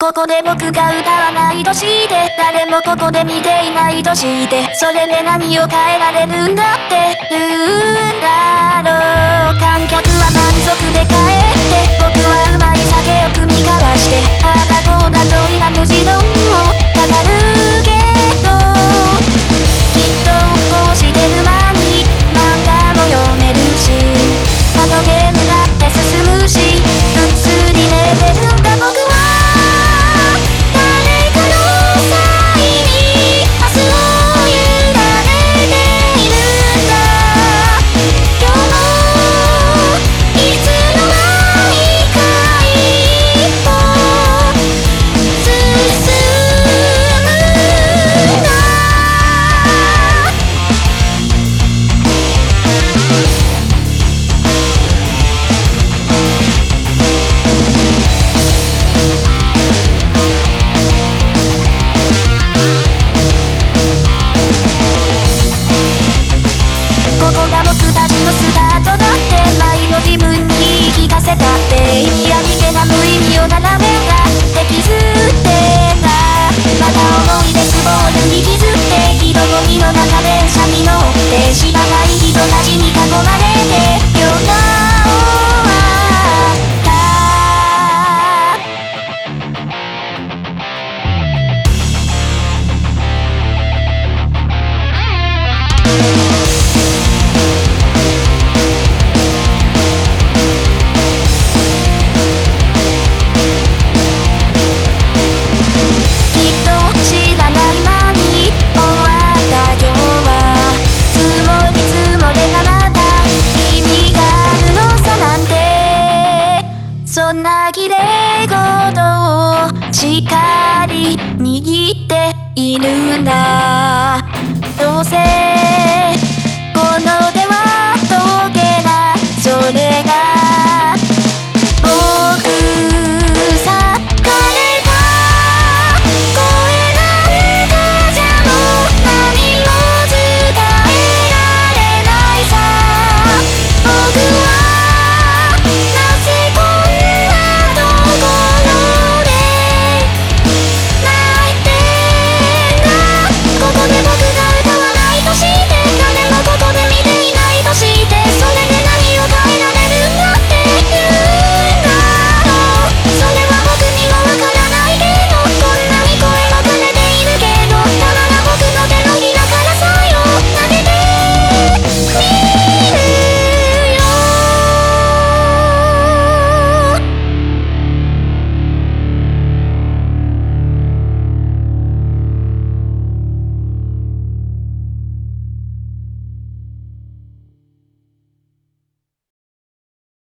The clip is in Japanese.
ここで僕が歌わないとして誰もここで見ていないとしてそれで何を変えられるんだって言うんだろう。観客は満足で帰るそんな綺麗事をしっかり握っているんだどうせ